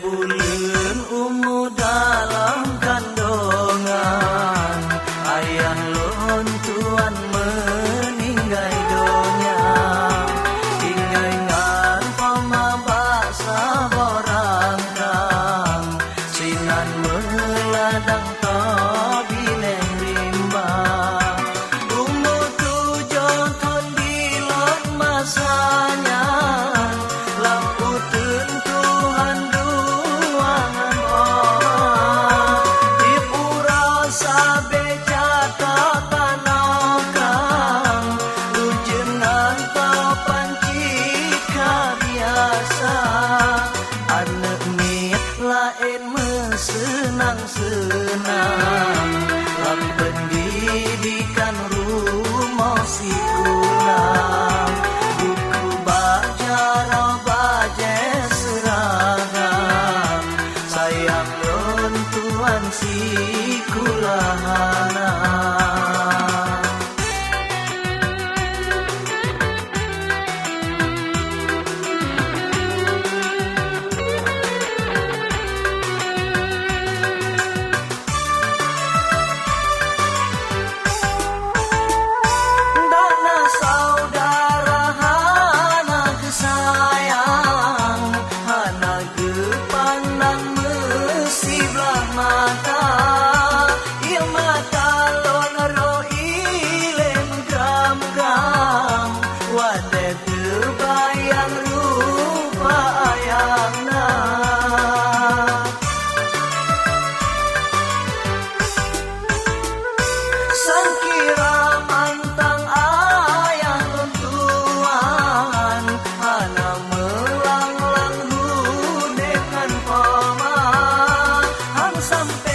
bulir ungu dalam kandongan. Ayah lohon tuan meninggai donya. Ingai ngan pamabak saborang kang Sinan meladang tong yang lontuan si kulahan. something